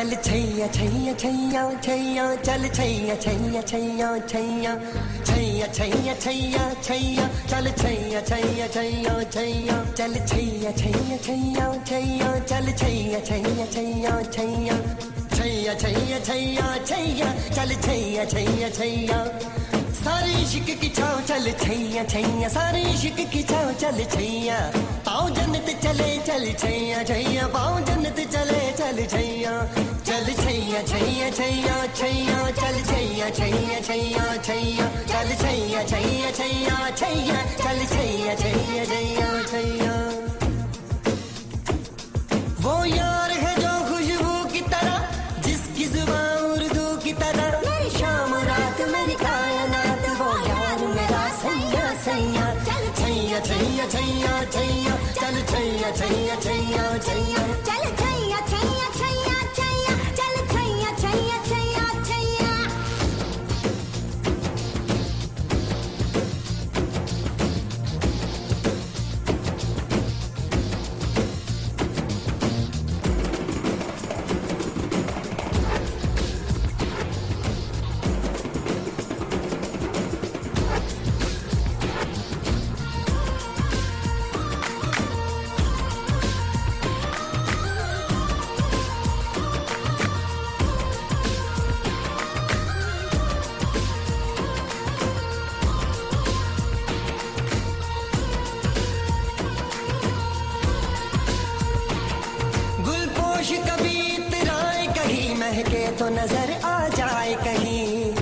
चल छैया छैया छैया छैया चल छैया छैया छैया छैया छैया छैया छैया छैया चल छैया छैया छैया छैया चल छैया छैया छैया छैया चल छैया छैया छैया छैया छैया छैया छैया छैया चल छैया छैया छैया सारी इश्क की छाव चल छैया छैया, सारे इश्क की छाव चल छैया। पाओ जन्नत चले, चल छैया छैया पाओ जन्नत चले, चल छैया। चल छैया छैया छैया छैया, चल छैया छैया छैया छैया। छैया चल छैया छैया छैया छैया नज़र आ जाए कहीं।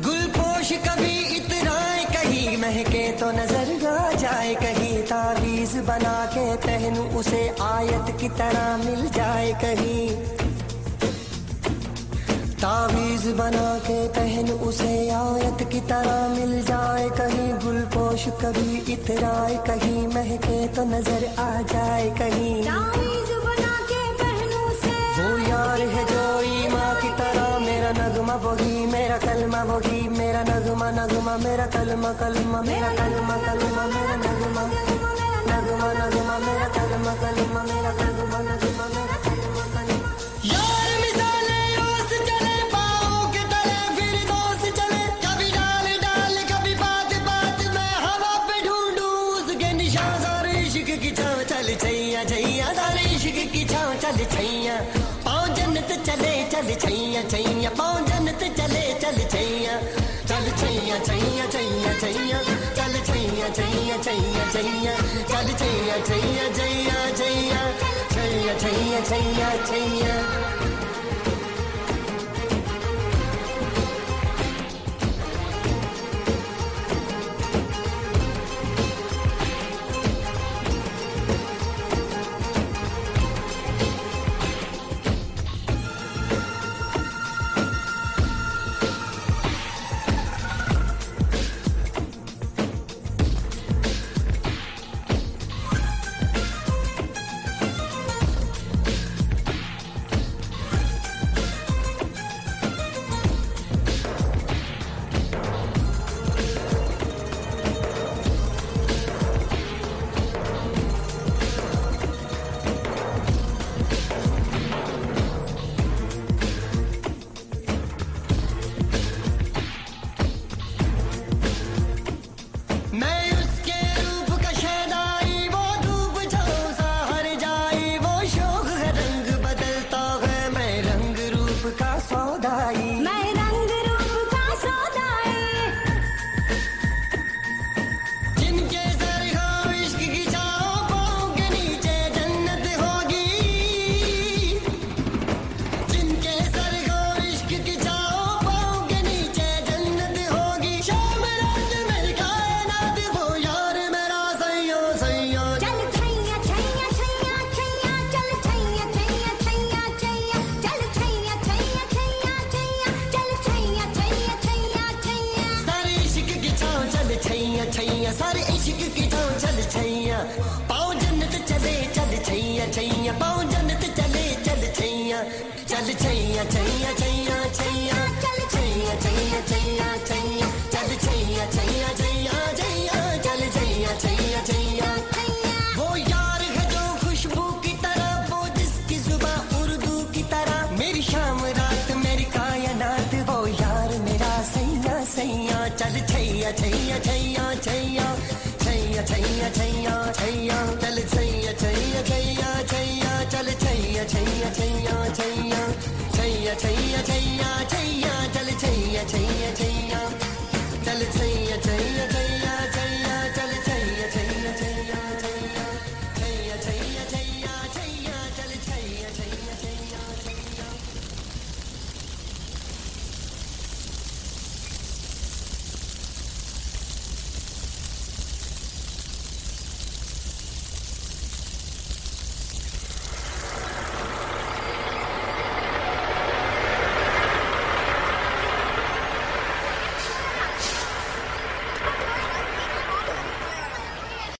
गुलपोश कभी इतराए कहीं, महके तो नज़र आ जाए कहीं। तावीज बना के पहनू उसे आयत की तरह मिल जाए कहीं। तावीज बना के पहन उसे आयत की तरह मिल जाए। कहीं गुलपोश कभी इतराए। कहीं महके तो नज़र आ जाए। कहीं तावीज़ बना के पहनूं से वो यार है जो ईमा की तरह। मेरा नगमा वही मेरा कलमा वही। मेरा नगमा नगमा मेरा कलमा कलमा मेरा कलमा कलमा मेरा नगमा। नगमा नगमा मेरा कलमा कलमा मेरा कलमा नगमा मेरा चले छैया छैया पाँव जन्नत चले, चल छैया। चल छैया छैया छैया छैया। चल छैया छैया छैया छैया। चल छैया छैया छैया छैया छैया छैया छैया। да छैया पाओ जन्नत चले चल छैया छैया। पाओ जन्नत चले चल छैया। चल छैया छैया छैया छैया। चल छैया छैया छैया छैया। चल छैया छैया छैया छैया। चल छैया छैया छैया। वो यार है जो खुशबू की तरह, वो जिसकी ज़ुबान उर्दू की तरह। मेरी शाम रात, मेरी कायनात, वो यार मेरा सैया सैया। चल छैया छैया छैया छैया। छैया छैया छैया छैया चल छैया छैया छैया छैया चल छैया छैया छैया छैया छैया छैया छैया